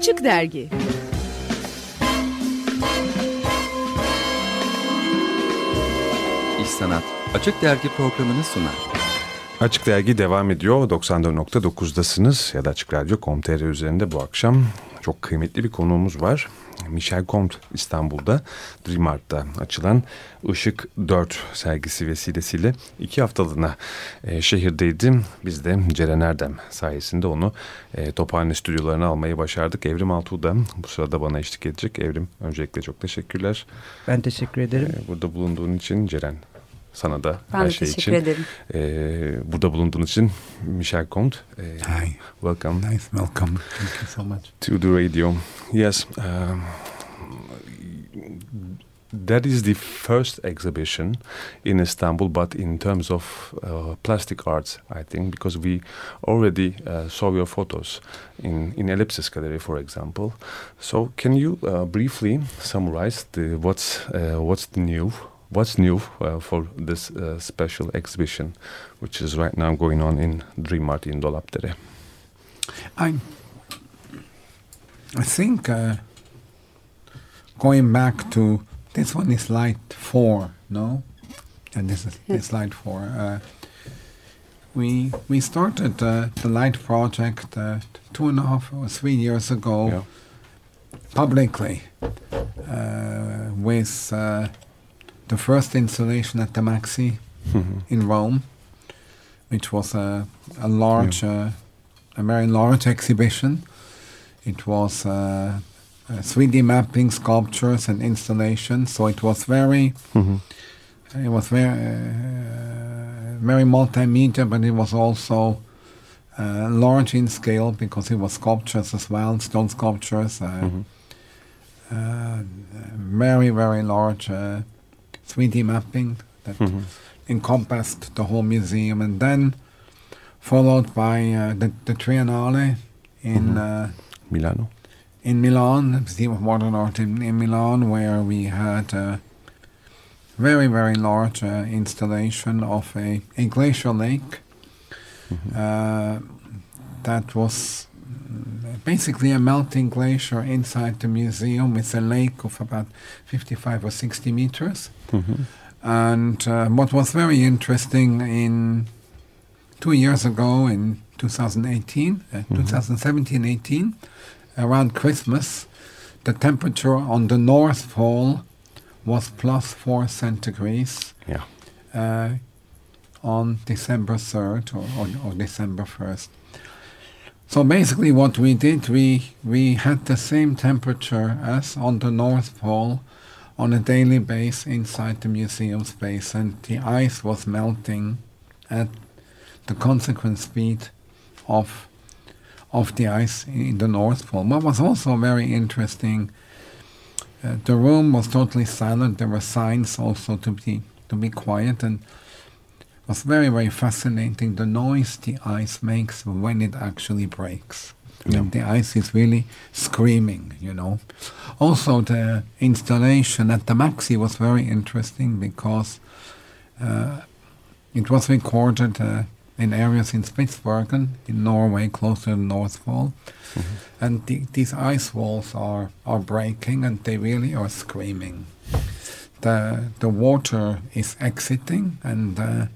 Açık Dergi İş Sanat Açık Dergi programını sunar. Açık Dergi devam ediyor. 94.9'dasınız ya da Açık Radyo.com.tr üzerinde bu akşam çok kıymetli bir konuğumuz var. Michel Comte İstanbul'da Dream Art'ta açılan Işık 4 sergisi vesilesiyle iki haftalığına e, şehirdeydim. Biz de Ceren Erdem sayesinde onu e, Tophane stüdyolarına almayı başardık. Evrim Altuğ da bu sırada bana eşlik edecek. Evrim öncelikle çok teşekkürler. Ben teşekkür ederim. E, burada bulunduğun için Ceren sana da ben her şey teşekkür için. ederim. E, burada bulunduğun için Michel Comte. E, Hi. Welcome. Nice, welcome. Thank you so much. To the radio. Yes. Um, that is the first exhibition in Istanbul, but in terms of uh, plastic arts, I think, because we already uh, saw your photos in, in Ellipsis Gallery, for example. So, can you uh, briefly summarize the, what's uh, what's the new what's new uh, for this uh, special exhibition, which is right now going on in Dream Art in Dolapdere? I I think uh, going back to this one is light four, no, and this is this light four. Uh, we we started uh, the light project uh, two and a half or three years ago Yeah. publicly uh, with uh, the first installation at the Maxi Mhm. in Rome, which was a, a large, uh, a very large exhibition. It was uh, uh, 3D mapping, sculptures, and installations. So it was very, Mhm. it was very, uh, very multimedia, but it was also uh, large in scale because it was sculptures as well, stone sculptures. Uh, Mhm. uh, very, very large uh, 3D mapping that Mhm. encompassed the whole museum, and then followed by uh, the, the Triennale in Mhm. uh, Milano. in Milan, the Museum of Modern Art in, in Milan, where we had a very, very large uh, installation of a, a glacial lake uh, that was basically a melting glacier inside the museum with a lake of about 55 or 60 meters. Mhm. And uh, what was very interesting in two years ago, in 2018, uh, 2017 18, around Christmas, the temperature on the North Pole was plus four centigrades Yeah. uh, on December 3rd or, or, or December 1st. So basically, what we did, we, we had the same temperature as on the North Pole on a daily base inside the museum space, and the ice was melting at the consequent speed of of the ice in the North Pole. What was also very interesting, uh, the room was totally silent. There were signs also to be to be quiet, and was very very fascinating the noise the ice makes when it actually breaks. Yeah. The ice is really screaming, you know. Also, the installation at the Maxi was very interesting because uh, it was recorded uh, in areas in Spitsbergen, in Norway, close to the North Pole. And the, these ice walls are, are breaking and they really are screaming. The, the water is exiting, and uh,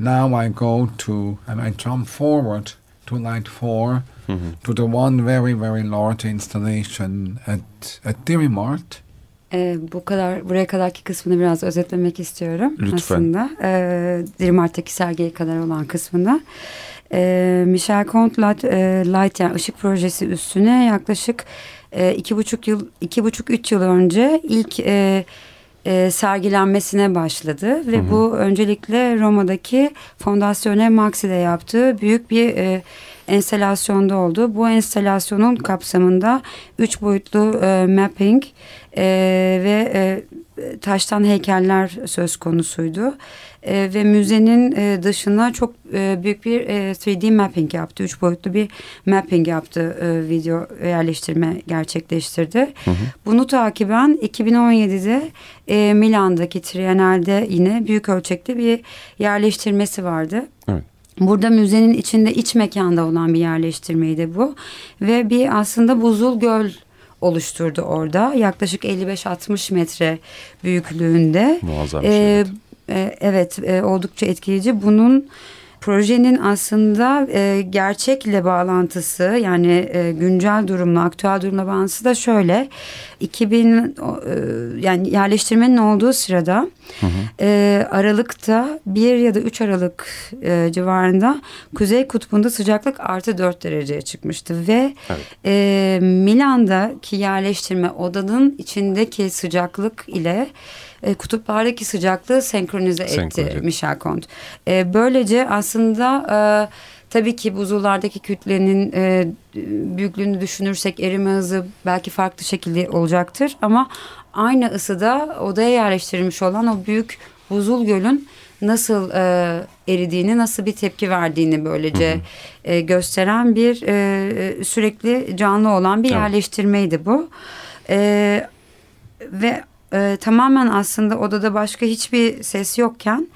now I go to, and I jump forward to light 4 to the one very, very large installation at, at Dirimart. Ee, bu kadar buraya kadarki kısmını biraz özetlemek istiyorum Lütfen. aslında. Ee, Dirimart'taki sergiye kadar olan kısmında. Ee, Michel Comte Light, e, Light yani ışık projesi üstüne yaklaşık e, iki buçuk yıl, iki buçuk üç yıl önce ilk e, e, sergilenmesine başladı ve bu öncelikle Roma'daki Fondazione Maxi'de yaptığı büyük bir e, enstalasyonda oldu. Bu enstalasyonun kapsamında üç boyutlu e, mapping e, ve e, taştan heykeller söz konusuydu. E, ve müzenin e, dışına çok e, büyük bir e, 3D mapping yaptı. Üç boyutlu bir mapping yaptı. E, video yerleştirme gerçekleştirdi. Bunu takiben 2017'de e, Milan'daki Triennale'de yine büyük ölçekte bir yerleştirmesi vardı. Evet. Burada müzenin içinde iç mekanda olan bir yerleştirmeydi bu. Ve bir aslında buzul göl oluşturdu orada. Yaklaşık 55-60 metre büyüklüğünde. Muazzam bir şey. Ee, e, evet e, oldukça etkileyici. Bunun projenin aslında e, gerçekle bağlantısı yani e, güncel durumla aktüel durumla bağlantısı da şöyle 2000 e, yani yerleştirmenin olduğu sırada e, Aralık'ta 1 ya da 3 Aralık e, civarında Kuzey Kutbu'nda sıcaklık artı 4 dereceye çıkmıştı ve Evet. e, Milan'daki yerleştirme odanın içindeki sıcaklık ile e, kutuplardaki sıcaklığı senkronize etti Senkronize etti. Michel Comte. E, böylece aslında e, tabii ki buzullardaki kütlenin e, büyüklüğünü düşünürsek erime hızı belki farklı şekilde olacaktır ama aynı ısıda odaya yerleştirilmiş olan o büyük buzul gölün nasıl e, eridiğini, nasıl bir tepki verdiğini böylece e, gösteren bir e, sürekli canlı olan bir Evet. yerleştirmeydi bu. E, ve e, tamamen aslında odada başka hiçbir ses yokken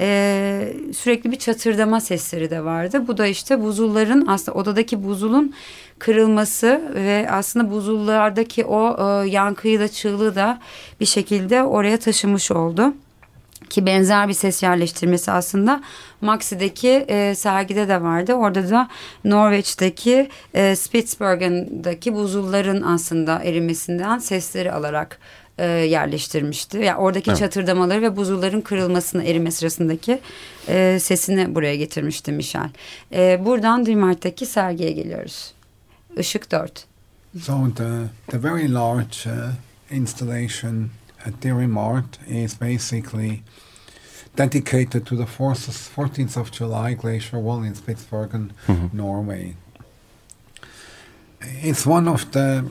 e, sürekli bir çatırdama sesleri de vardı. Bu da işte buzulların aslında odadaki buzulun kırılması ve aslında buzullardaki o e, yankıyı da çığlığı da bir şekilde oraya taşımış oldu ki benzer bir ses yerleştirmesi aslında Maxi'deki e, sergide de vardı. Orada da Norveç'teki e, Spitsbergen'daki buzulların aslında erimesinden sesleri alarak e, yerleştirmişti. Yani oradaki Evet. çatırdamaları ve buzulların kırılmasını erime sırasındaki e, sesini buraya getirmişti Michel. E, buradan Dreamart'taki sergiye geliyoruz. Işık 4. So the the very large uh, installation at Dairy Mart is basically dedicated to the forces 14th of July glacier wall in Spitsbergen, Norway. It's one of the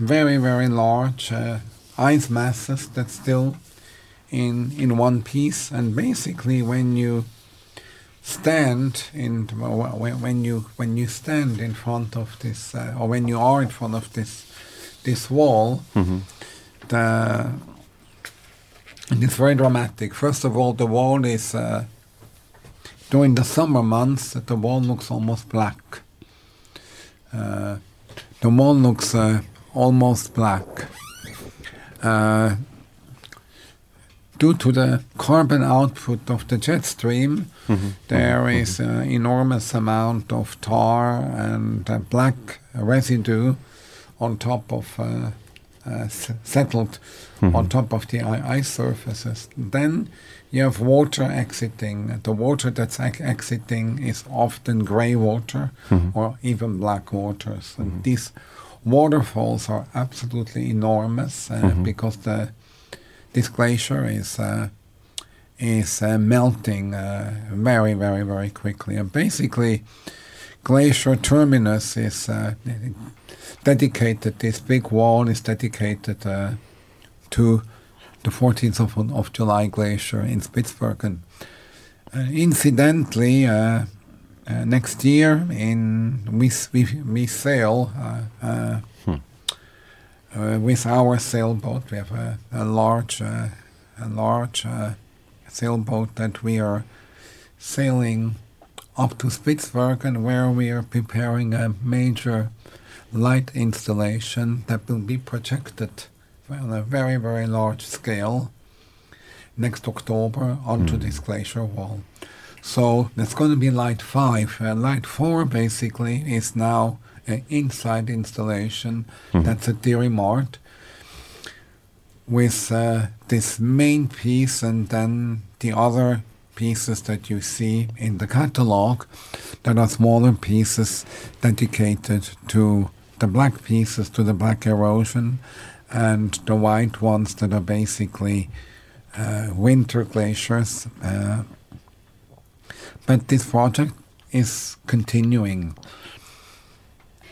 very very large uh, ice masses that's still in in one piece, and basically when you stand in when when you when you stand in front of this uh, or when you are in front of this this wall the and it's very dramatic. First of all the wall is uh, during the summer months the wall looks almost black. Uh, the wall looks uh, almost black uh, due to the carbon output of the jet stream, there is an enormous amount of tar and uh, black residue on top of uh, uh, s- settled on top of the ice surfaces. Then you have water exiting. The water that's ex- exiting is often gray water or even black waters. And these waterfalls are absolutely enormous uh, because the this glacier is uh, is uh, melting uh, very, very, very quickly. And basically, Glacier Terminus is uh, dedicated. This big wall is dedicated uh, to the 14th of, of July glacier in Spitsbergen. Uh, incidentally, uh, uh, next year in we we, we sail uh, uh, uh, with our sailboat. We have a, a large uh, a large uh, sailboat that we are sailing up to Spitsbergen, where we are preparing a major light installation that will be projected on a very very large scale next October onto this glacier wall. So that's going to be light five. Uh, light four basically is now an inside installation. That's a Dairy Mart with uh, this main piece and then the other pieces that you see in the catalog that are smaller pieces dedicated to the black pieces to the black erosion and the white ones that are basically uh, winter glaciers. But this project is continuing.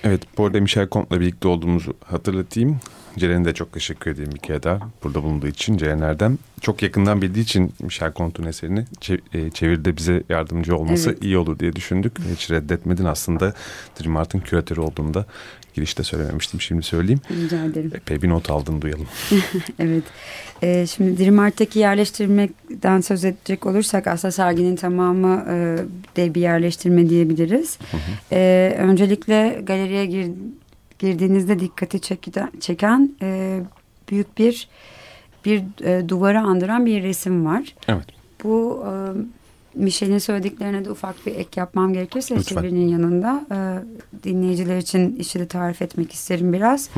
Evet, bu arada Michel Comte'la birlikte olduğumuzu hatırlatayım. Ceren'e de çok teşekkür edeyim bir kere daha burada bulunduğu için Ceren Erdem. Çok yakından bildiği için Michel Comte'un eserini çev- çeviride bize yardımcı olması Evet. iyi olur diye düşündük. Hiç reddetmedin aslında Dream Art'ın küratörü olduğunda girişte söylememiştim şimdi söyleyeyim. Rica ederim. Epey bir not aldın duyalım. Evet. Ee, şimdi Drimart'taki yerleştirmekten söz edecek olursak aslında serginin tamamı e, de bir yerleştirme diyebiliriz. Ee, öncelikle galeriye gir, girdiğinizde dikkati çekiden, çeken e, büyük bir bir e, duvara andıran bir resim var. Evet. Bu e, Michel'in söylediklerine de ufak bir ek yapmam gerekirse Lütfen. çevirinin yanında e, dinleyiciler için işi de tarif etmek isterim biraz.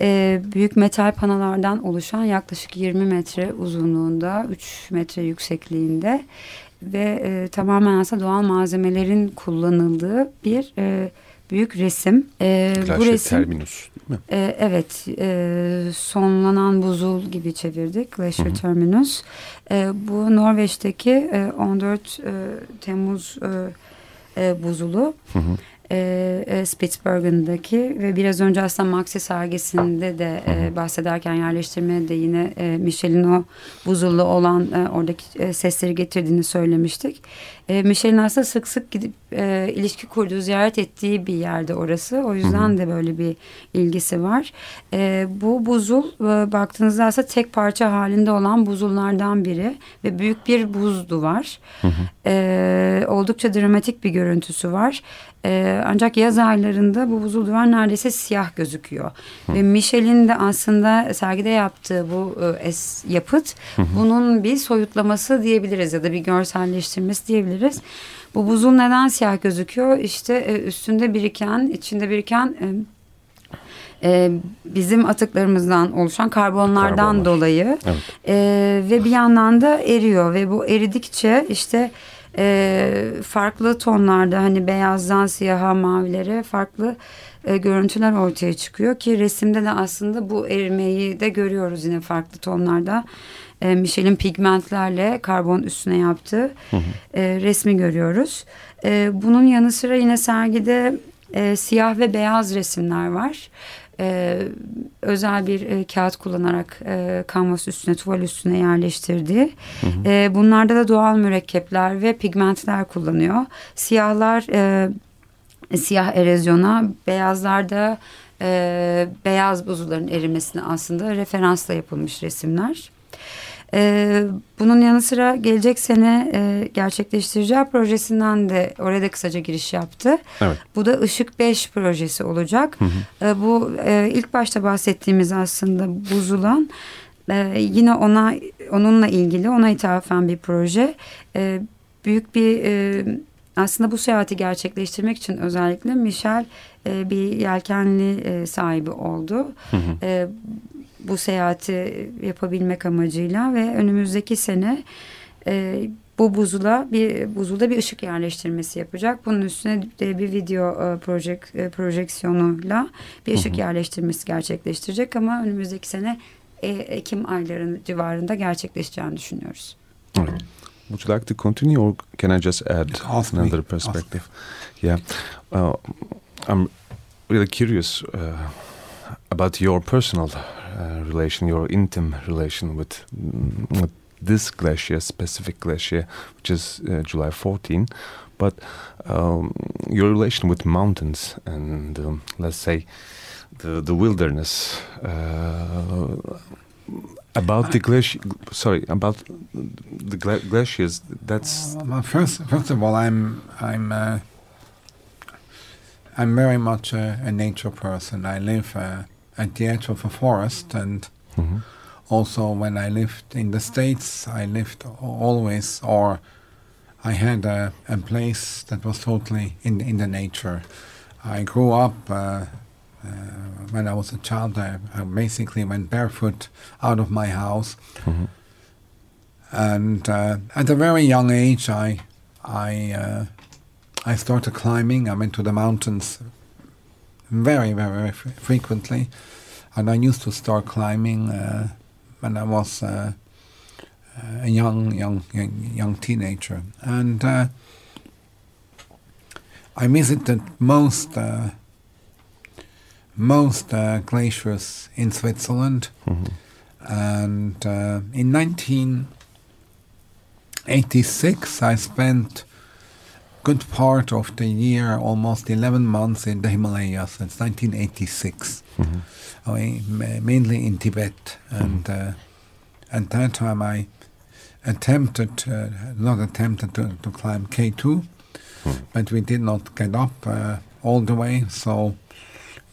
E, büyük metal panolardan oluşan yaklaşık 20 metre uzunluğunda 3 metre yüksekliğinde ve e, tamamen aslında doğal malzemelerin kullanıldığı bir e, büyük resim. E, bu resim Terminus değil mi? e, evet, e, sonlanan buzul gibi çevirdik Glacier Terminus. E, bu Norveç'teki e, 14 e, Temmuz e, e, buzulu. Hı hı. E, e, ve biraz önce aslında Maxi sergisinde de e, bahsederken yerleştirmede de yine e, Michel'in o buzullu olan e, oradaki e, sesleri getirdiğini söylemiştik. E, Michel'in aslında sık sık gidip e, ilişki kurduğu, ziyaret ettiği bir yerde orası. O yüzden de böyle bir ilgisi var. E, bu buzul e, baktığınızda aslında tek parça halinde olan buzullardan biri ve büyük bir buz duvar. E, oldukça dramatik bir görüntüsü var. E, ancak yaz aylarında bu buzul duvar neredeyse siyah gözüküyor. Ve Michel'in de aslında sergide yaptığı bu e, es, yapıt bunun bir soyutlaması diyebiliriz ya da bir görselleştirmesi diyebiliriz. Bu buzul neden siyah gözüküyor? İşte e, üstünde biriken, içinde biriken e, e, bizim atıklarımızdan oluşan karbonlardan Karbonlar. dolayı Evet. e, ve bir yandan da eriyor ve bu eridikçe işte e, farklı tonlarda hani beyazdan siyaha mavilere farklı e, görüntüler ortaya çıkıyor ki resimde de aslında bu erimeyi de görüyoruz yine farklı tonlarda. E, Michel'in pigmentlerle karbon üstüne yaptığı e, resmi görüyoruz. E, bunun yanı sıra yine sergide e, siyah ve beyaz resimler var. E, özel bir e, kağıt kullanarak e, kanvas üstüne, tuval üstüne yerleştirdiği. E, bunlarda da doğal mürekkepler ve pigmentler kullanıyor. Siyahlar e, siyah erozyona, beyazlarda e, beyaz buzulların erimesine aslında referansla yapılmış resimler. E, bunun yanı sıra gelecek sene e, gerçekleştireceği projesinden de oraya da kısaca giriş yaptı. Evet. Bu da Işık 5 projesi olacak. E, bu e, ilk başta bahsettiğimiz aslında buzulan e, yine ona onunla ilgili ona ithafen bir proje. E, büyük bir e, aslında bu seyahati gerçekleştirmek için özellikle Michel e, bir yelkenli e, sahibi oldu. E, bu seyahati yapabilmek amacıyla ve önümüzdeki sene e, bu buzula bir buzulda bir ışık yerleştirmesi yapacak. Bunun üstüne de bir video e, projek, e, projeksiyonuyla bir ışık yerleştirmesi gerçekleştirecek ama önümüzdeki sene e, Ekim aylarının civarında gerçekleşeceğini düşünüyoruz. Would you like to continue or can I just add Ask me. another perspective? Yeah. Uh, I'm really curious uh, about your personal uh, relation, your intimate relation with, mm, with this glacier, specific glacier, which is uh, July 14. But um, your relation with mountains and, um, let's say, the, the wilderness. Uh, about the glacier, sorry, about the gla- glaciers. That's Well, first, first of all, I'm I'm uh, I'm very much a, a nature person. I live uh, at the edge of a forest, and Mhm. also when I lived in the states, I lived always, or I had a, a place that was totally in in the nature. I grew up. Uh, uh, when I was a child, I, I basically went barefoot out of my house, Mhm. and uh, at a very young age, I I uh, I started climbing. I went to the mountains very very, very fre- frequently, and I used to start climbing uh, when I was uh, a young young young, young teenager, and uh, I visited most. Uh, most uh, glaciers in Switzerland. Mhm. And uh, in 1986, I spent good part of the year, almost 11 months in the Himalayas. since 1986. Mhm. I, ma- mainly in Tibet. And uh, at that time, I attempted, uh, not attempted to, to climb K2, Hmm. but we did not get up uh, all the way. So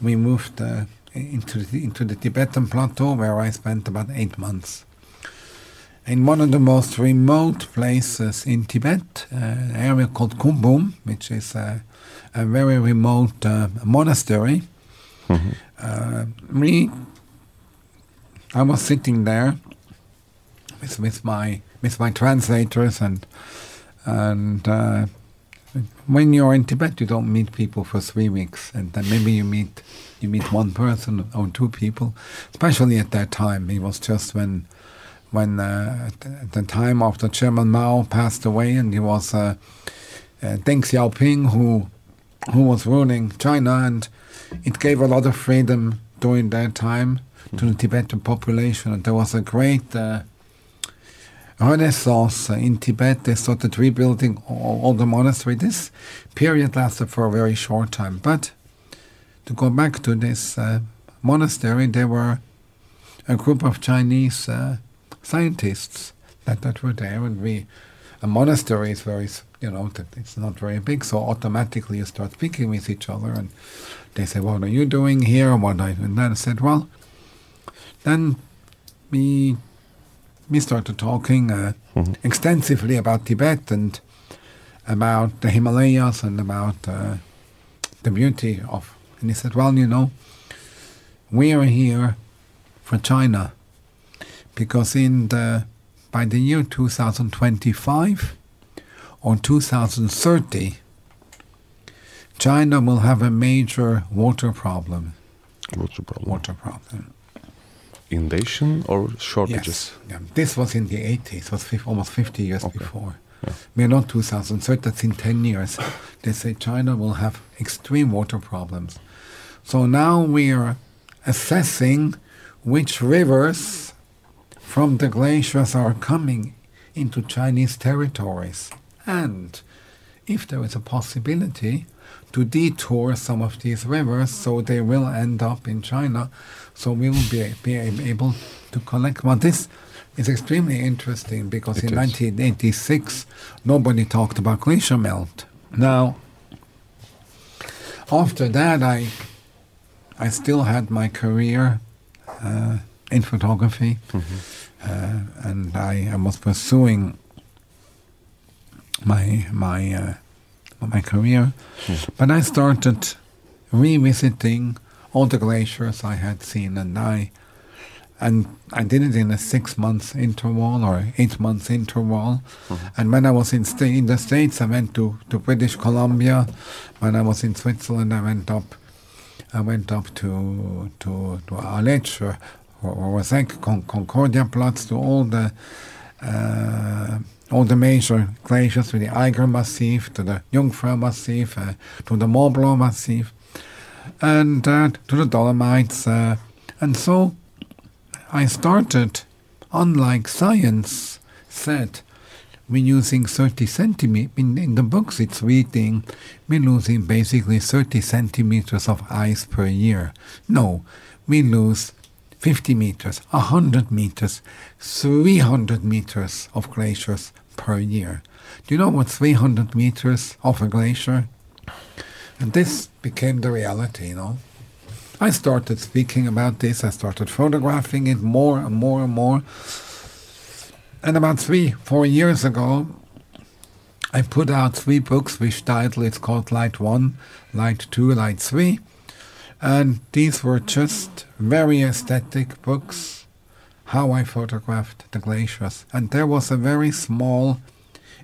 we moved uh, into the, into the Tibetan plateau, where I spent about eight months. In one of the most remote places in Tibet, uh, an area called Kumbum, which is uh, a very remote uh, monastery. Mhm. Uh, I was sitting there with, with my with my translators and and uh, when you're in Tibet, you don't meet people for three weeks, and then maybe you meet you meet one person or two people. Especially at that time, it was just when when uh, at the- time after Chairman Mao passed away, and he was uh, uh, Deng Xiaoping who who was ruling China, and it gave a lot of freedom during that time to the Tibetan population, and there was a great. Uh, Renaissance in Tibet. They started rebuilding all, all the monasteries. This period lasted for a very short time. But to go back to this uh, monastery, there were a group of Chinese uh, scientists that, that were there, and we. A monastery is very, you know, that it's not very big, so automatically you start speaking with each other, and they say, "What are you doing here?" And What I and then I said, "Well." Then we we started talking uh, Mhm. extensively about Tibet and about the Himalayas and about uh, the beauty of. And he said, "Well, you know, we are here for China because in the by the year 2025 or 2030, China will have a major water problem. The problem? Water problem. Invasion or shortages? Yes. Yeah. This was in the 80s, was fif- almost 50 years Okay. before. Yeah. We're not 2030, that's in 10 years. They say China will have extreme water problems. So now we are assessing which rivers from the glaciers are coming into Chinese territories. And if there is a possibility to detour some of these rivers so they will end up in China, so we will be, be able to collect. Well, this is extremely interesting because It in is. 1986 nobody talked about glacier melt. Now, after that, I I still had my career uh, in photography, uh, and I, I was pursuing my my uh, my career. But I started revisiting all the glaciers I had seen, and I and I did it in a six months interval or eight months interval. And when I was in sta- in the states, I went to, to British Columbia. When I was in Switzerland, I went up. I went up to to to Aletsch or Rosec, Con- Concordia Platz, to all the uh, all the major glaciers, to the Eiger Massif, to the Jungfrau Massif, uh, to the Mont Blanc Massif, and uh, to the Dolomites. Uh, and so I started, unlike science said, we're using 30 centimeters. In, in the books it's reading, we're losing basically 30 centimeters of ice per year. No, we lose 50 meters, 100 meters, 300 meters of glaciers per year. Do you know what 300 meters of a glacier? And this became the reality, you know. I started speaking about this, I started photographing it more and more and more. And about three, four years ago, I put out three books, which title is called Light 1, Light 2, Light 3. And these were just very aesthetic books, how I photographed the glaciers. And there was a very small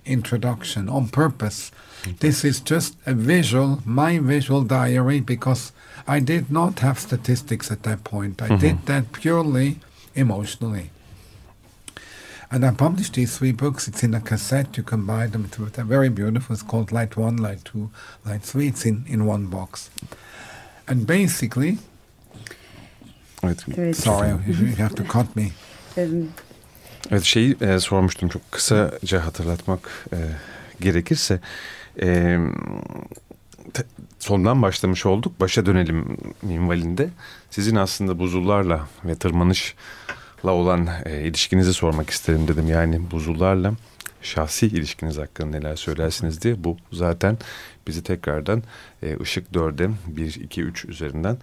introduction on purpose. This is just a visual, my visual diary, because I did not have statistics at that point. I did mm-hmm. that purely emotionally. And I published these three books. It's in a cassette. You can buy them. They're very beautiful. It's called Light 1, Light 2, Light 3. It's in, in one box. And basically, Evet. Evet. Sorry, you have to cut me. Evet şeyi e, sormuştum çok kısaca hatırlatmak e, gerekirse e, te- sondan başlamış olduk başa dönelim minvalinde sizin aslında buzullarla ve tırmanışla olan e, ilişkinizi sormak isterim dedim yani buzullarla şahsi ilişkiniz hakkında neler söylersiniz diye bu zaten bizi tekrardan e, ışık 4'e 1 2 3 üzerinden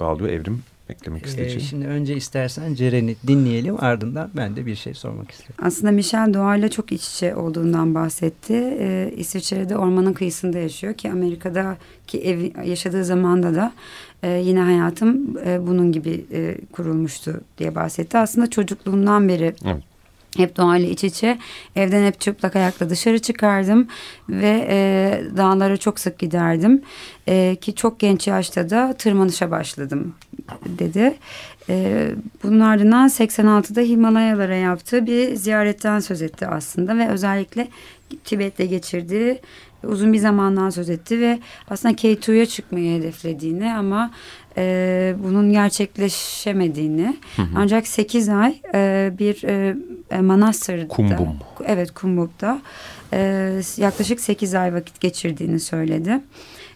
bağlıyor evrim eklemek Ee, isteyeceğim. şimdi önce istersen Ceren'i dinleyelim ardından ben de bir şey sormak isterim. Aslında Michel doğayla çok iç içe olduğundan bahsetti. Ee, İsviçre'de ormanın kıyısında yaşıyor ki Amerika'daki ev yaşadığı zamanda da e, yine hayatım e, bunun gibi e, kurulmuştu diye bahsetti. Aslında çocukluğumdan beri Evet. Hep doğayla iç içe. Evden hep çıplak ayakla dışarı çıkardım ve e, dağlara çok sık giderdim. E, ki çok genç yaşta da tırmanışa başladım dedi. E, bunun ardından 86'da Himalayalara yaptığı bir ziyaretten söz etti aslında ve özellikle Tibet'te geçirdiği uzun bir zamandan söz etti ve aslında K2'ya çıkmayı hedeflediğini ama e, bunun gerçekleşemediğini ancak 8 ay e, bir e, e, manastırda Kumbum. evet Kumbuk'ta e, yaklaşık 8 ay vakit geçirdiğini söyledi.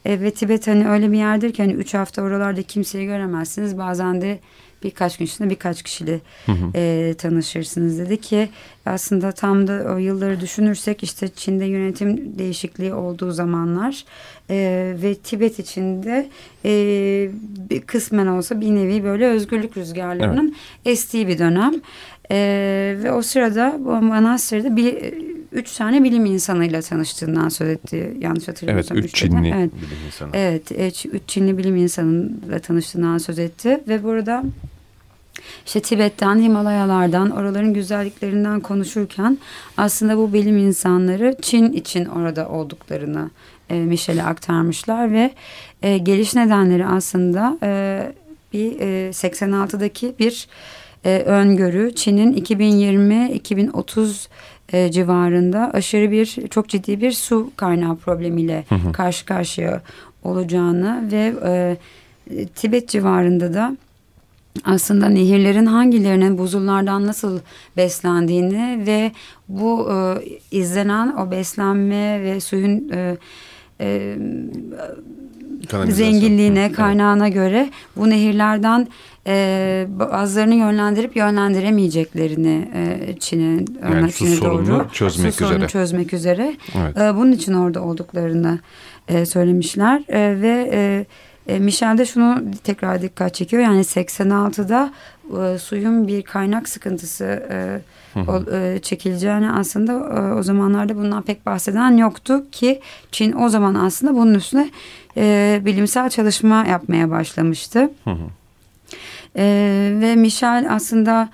E, ve Tibet hani öyle bir yerdir ki hani 3 hafta oralarda kimseyi göremezsiniz. Bazen de birkaç gün içinde birkaç kişiyle e, tanışırsınız dedi ki aslında tam da o yılları düşünürsek işte Çin'de yönetim değişikliği olduğu zamanlar e, ve Tibet içinde e, bir kısmen olsa bir nevi böyle özgürlük rüzgarlarının estiği bir dönem. E, ve o sırada bu manastırda bir, üç tane bilim insanıyla tanıştığından söz etti. Yanlış Evet, hatırlamıyorsam. üç dedi. Çinli Evet. bilim insanı. Evet, e, Ç- üç Çinli bilim insanıyla tanıştığından söz etti ve burada işte Tibet'ten, Himalayalardan, oraların güzelliklerinden konuşurken aslında bu bilim insanları Çin için orada olduklarını e, Michel'e aktarmışlar ve e, geliş nedenleri aslında e, bir e, 86'daki bir e, öngörü Çin'in 2020-2030 e, civarında aşırı bir çok ciddi bir su kaynağı problemiyle karşı karşıya olacağını ve e, Tibet civarında da aslında nehirlerin hangilerinin buzullardan nasıl beslendiğini ve bu e, izlenen o beslenme ve suyun e, e. zenginliğine, kaynağına göre bu nehirlerden e, bazılarını yönlendirip yönlendiremeyeceklerini e, Çin'in Yani su Çin'e sorununu çözmek su üzere. çözmek üzere. Evet. e, bunun için orada olduklarını e, söylemişler. E, ve e, e, Michel de şunu tekrar dikkat çekiyor. Yani 86'da e, suyun bir kaynak sıkıntısı e, o, e, çekileceğini aslında e, o zamanlarda bundan pek bahseden yoktu ki Çin o zaman aslında bunun üstüne e, bilimsel çalışma yapmaya başlamıştı. Hı hı. E, ve Michel aslında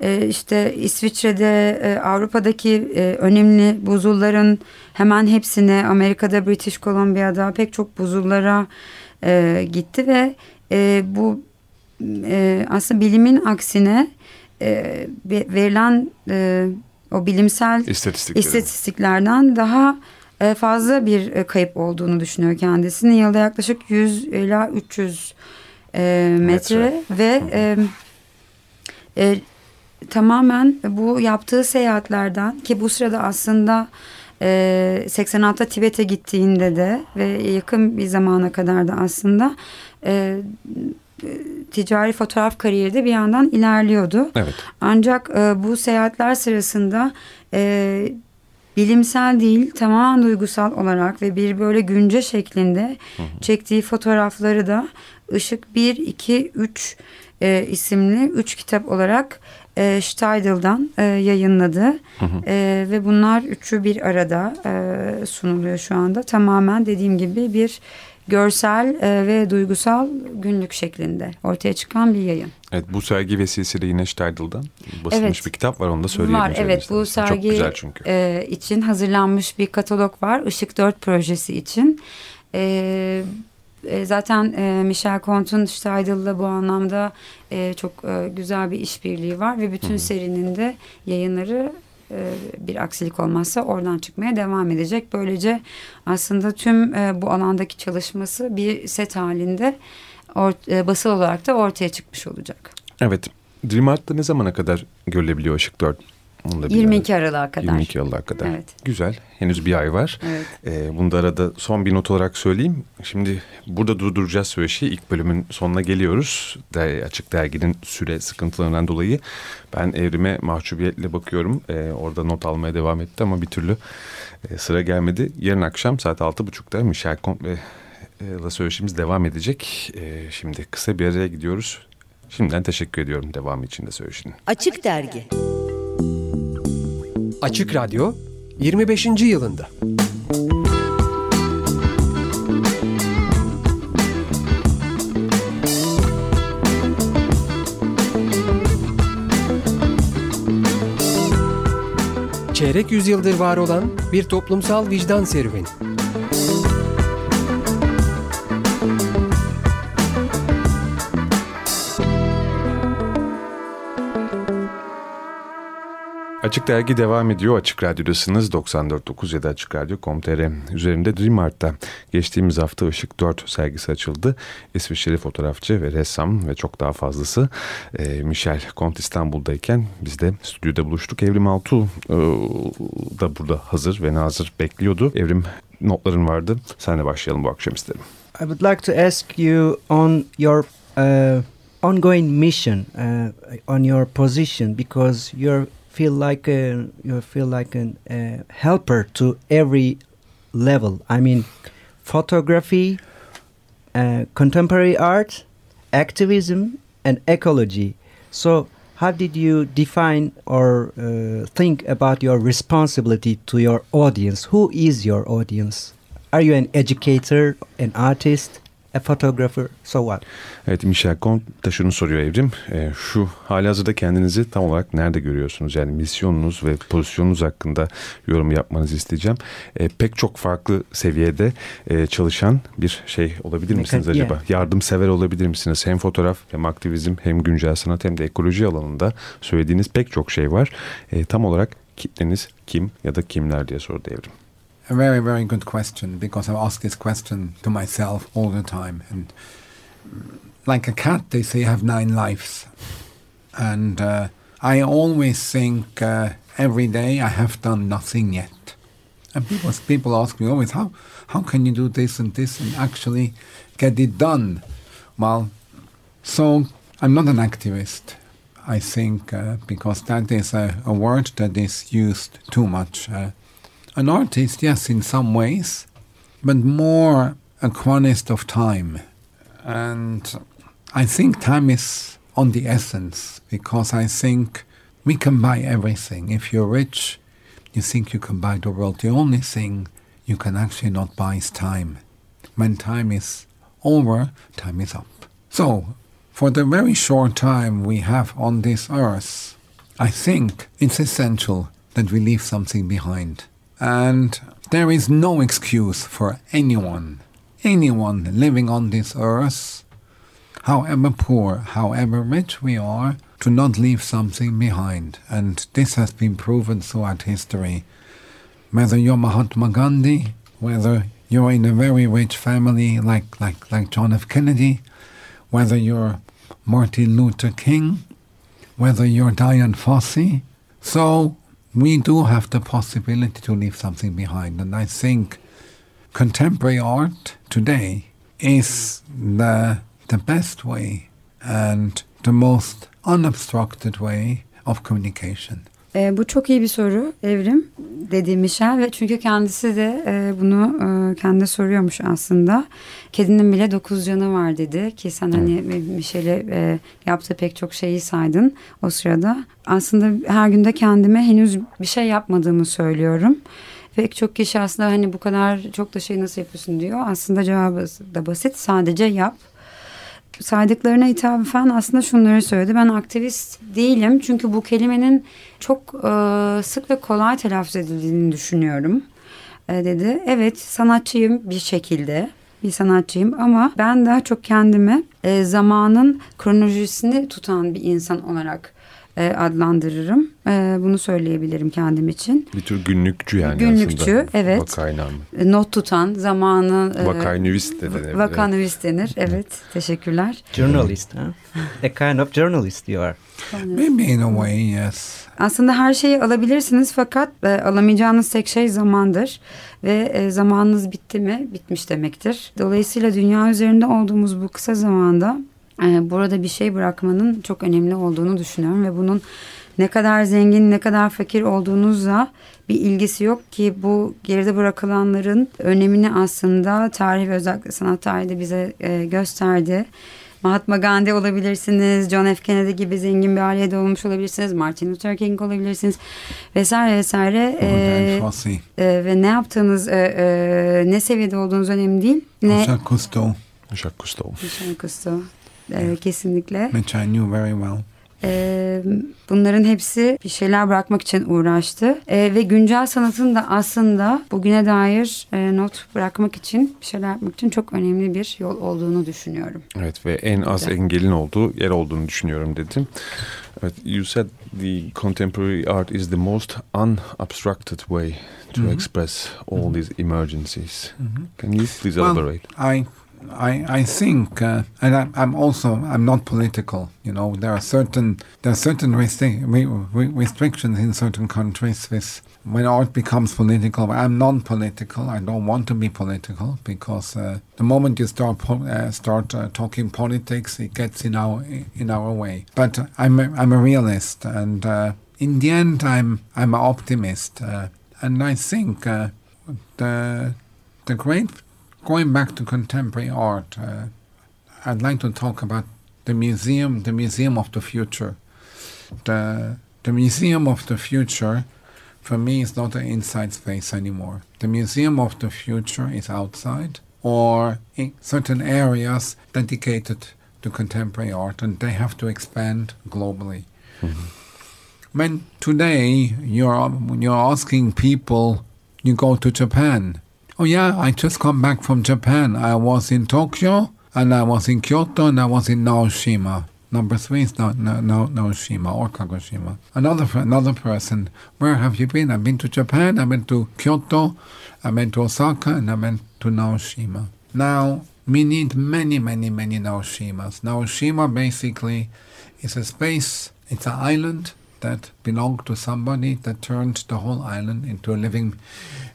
e, işte İsviçre'de e, Avrupa'daki e, önemli buzulların hemen hepsine Amerika'da British Columbia'da pek çok buzullara e, gitti ve e, bu e, aslında bilimin aksine e, ve- verilen e, o bilimsel istatistiklerden daha e, fazla bir e, kayıp olduğunu düşünüyor kendisini. Yılda yaklaşık 100 ila 300 e, metre, Metre. ve e, e, tamamen bu yaptığı seyahatlerden ki bu sırada aslında e, 86'da Tibet'e gittiğinde de ve yakın bir zamana kadar da aslında e, ticari fotoğraf kariyeri de bir yandan ilerliyordu. Evet. Ancak e, bu seyahatler sırasında e, bilimsel değil tamamen duygusal olarak ve bir böyle günce şeklinde çektiği fotoğrafları da Işık 1, 2, 3 e, isimli 3 kitap olarak e, Steidel'dan e, yayınladı. E, ve bunlar üçü bir arada e, sunuluyor şu anda. Tamamen dediğim gibi bir görsel e, ve duygusal günlük şeklinde ortaya çıkan bir yayın. Evet bu sergi vesilesiyle yine Steidel'dan basılmış Evet. bir kitap var onu da söyleyelim. Var evet bu sergi Çok güzel çünkü. e, için hazırlanmış bir katalog var. Işık 4 projesi için. E, e, zaten e, Michel Comte'un Steidel'la bu anlamda e, çok e, güzel bir işbirliği var ve bütün serinin de yayınları bir aksilik olmazsa oradan çıkmaya devam edecek. Böylece aslında tüm e, bu alandaki çalışması bir set halinde e, basıl olarak da ortaya çıkmış olacak. Evet. Dream Art'ta ne zamana kadar görülebiliyor Işık 4? Onu da bir 22 Aralık'a kadar. 22 Aralık'a kadar. Evet. Güzel. Henüz bir ay var. Evet. Ee, bunu da arada son bir not olarak söyleyeyim. Şimdi burada durduracağız söyleşi. İlk bölümün sonuna geliyoruz. De, açık derginin süre sıkıntılarından dolayı. Ben evrime mahcubiyetle bakıyorum. Ee, orada not almaya devam etti ama bir türlü e, sıra gelmedi. Yarın akşam saat 6.30'da Michel Comte ile söyleşimiz devam edecek. Ee, şimdi kısa bir araya gidiyoruz. Şimdiden teşekkür ediyorum devamı için de söyleşinin. Açık Dergi Açık Radyo 25. yılında. Çeyrek yüzyıldır var olan bir toplumsal vicdan serüveni. Açık Dergi devam ediyor. Açık Radyo'dasınız. 94.9 ya da Açık Radyo.com.tr üzerinde Dream Art'ta geçtiğimiz hafta Işık 4 sergisi açıldı. İsviçreli fotoğrafçı ve ressam ve çok daha fazlası e, Michel Comte İstanbul'dayken biz de stüdyoda buluştuk. Evrim Altuğ e, da burada hazır ve nazır bekliyordu. Evrim notların vardı. Senle başlayalım bu akşam isterim. I would like to ask you on your uh, ongoing mission, uh, on your position, because you feel like a, you feel like a uh, helper to every level. I mean, photography, uh, contemporary art, activism, and ecology. So, how did you define or uh, think about your responsibility to your audience? Who is your audience? Are you an educator, an artist, a photographer? So what? Evet Michel Comte şunu soruyor Evrim. E, şu hali hazırda kendinizi tam olarak nerede görüyorsunuz? Yani misyonunuz ve pozisyonunuz hakkında yorum yapmanızı isteyeceğim. E, pek çok farklı seviyede e, çalışan bir şey olabilir misiniz acaba? yeah. Yardımsever olabilir misiniz? Hem fotoğraf hem aktivizm hem güncel sanat hem de ekoloji alanında söylediğiniz pek çok şey var. E, tam olarak kitleniz kim ya da kimler diye sordu Evrim. A very, very good question because I ask this question to myself all the time. And like a cat, they say, have nine lives. And uh, I always think uh, every day I have done nothing yet. And people, people ask me always, how, how can you do this and this and actually get it done? Well, so I'm not an activist. I think uh, because that is a, a word that is used too much. An artist, yes, in some ways, but more a chronist of time. And I think time is on the essence because I think we can buy everything. If you're rich, you think you can buy the world. The only thing you can actually not buy is time. When time is over, time is up. So, for the very short time we have on this earth, I think it's essential that we leave something behind. And there is no excuse for anyone, anyone living on this earth, however poor, however rich we are, to not leave something behind. And this has been proven throughout history. Whether you're Mahatma Gandhi, whether you're in a very rich family like, like, like John F. Kennedy, whether you're Martin Luther King, whether you're Diane Fossey. So we do have the possibility to leave something behind. And I think contemporary art today is the, the best way and the most unobstructed way of communication. E, bu çok iyi bir soru Evrim dedi Michel ve çünkü kendisi de e, bunu e, kendi soruyormuş aslında. Kedinin bile dokuz canı var dedi ki sen hani Michel'e e, yaptığı pek çok şeyi saydın o sırada. Aslında her günde kendime henüz bir şey yapmadığımı söylüyorum. Pek çok kişi aslında hani bu kadar çok da şey nasıl yapıyorsun diyor. Aslında cevabı da basit sadece yap saydıklarına ithafen aslında şunları söyledi. Ben aktivist değilim çünkü bu kelimenin çok e, sık ve kolay telaffuz edildiğini düşünüyorum e, dedi. Evet sanatçıyım bir şekilde bir sanatçıyım ama ben daha çok kendimi e, zamanın kronolojisini tutan bir insan olarak e, adlandırırım. E, bunu söyleyebilirim kendim için. Bir tür günlükçü yani Günlükçü, aslında. evet. Vakayname. Not tutan, zamanı... e, Vakaynüvist de denebilir. Vakanüvist denir. Evet, teşekkürler. Journalist, huh? A kind of journalist you are. Maybe in a way, yes. Aslında her şeyi alabilirsiniz fakat e, alamayacağınız tek şey zamandır. Ve e, zamanınız bitti mi bitmiş demektir. Dolayısıyla dünya üzerinde olduğumuz bu kısa zamanda burada bir şey bırakmanın çok önemli olduğunu düşünüyorum. Ve bunun ne kadar zengin ne kadar fakir olduğunuzla bir ilgisi yok ki bu geride bırakılanların önemini aslında tarih ve özellikle sanat tarihi de bize e, gösterdi. Mahatma Gandhi olabilirsiniz, John F. Kennedy gibi zengin bir ailede olmuş olabilirsiniz, Martin Luther King olabilirsiniz vesaire vesaire. Ee, e, ve ne yaptığınız, e, e, ne seviyede olduğunuz önemli değil. Ne Jacques Cousteau, Jacques Cousteau. Michel Cousteau. E, kesinlikle. which I knew very well. E, bunların hepsi bir şeyler bırakmak için uğraştı. E, ve güncel sanatın da aslında bugüne dair e, not bırakmak için, bir şeyler yapmak için çok önemli bir yol olduğunu düşünüyorum. Evet ve en az Evet. engelin olduğu yer olduğunu düşünüyorum dedim. Evet, you said the contemporary art is the most unobstructed way to Mhm. express all these emergencies. Mhm. Can you please Well, elaborate? I, I, I think, uh, and I'm, I'm also I'm not political. You know, there are certain there are certain restri- re- re- restrictions in certain countries with when art becomes political. I'm non-political. I don't want to be political because uh, the moment you start po- uh, start uh, talking politics, it gets in our in our way. But I'm a, I'm a realist, and uh, in the end, I'm I'm an optimist, uh, and I think the the great going back to contemporary art, uh, I'd like to talk about the museum, the museum of the future. The the museum of the future, for me, is not an inside space anymore. The museum of the future is outside or in certain areas dedicated to contemporary art, and they have to expand globally. When today you're you're asking people, you go to Japan. Oh yeah, I just come back from Japan. I was in Tokyo and I was in Kyoto and I was in Naoshima. Number three is no, no, no, Naoshima or Kagoshima. Another another person. Where have you been? I've been to Japan. I went to Kyoto. I went to Osaka and I went to Naoshima. Now we need many, many, many Naoshimas. Naoshima basically is a space. It's an island that belonged to somebody that turned the whole island into a living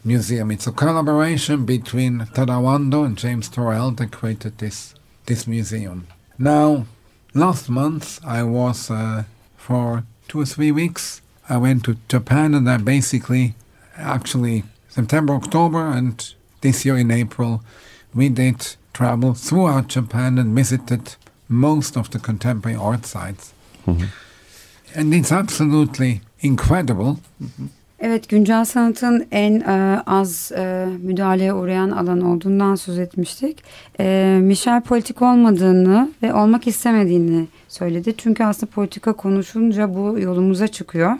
museum. It's a collaboration between Tadawando and James Torrell that created this this museum. Now, last month I was uh, for two or three weeks. I went to Japan and I basically, actually September, October, and this year in April, we did travel throughout Japan and visited most of the contemporary art sites. And it's absolutely incredible Evet, güncel sanatın en e, az e, müdahaleye uğrayan alan olduğundan söz etmiştik. E, Michel politik olmadığını ve olmak istemediğini söyledi. Çünkü aslında politika konuşunca bu yolumuza çıkıyor.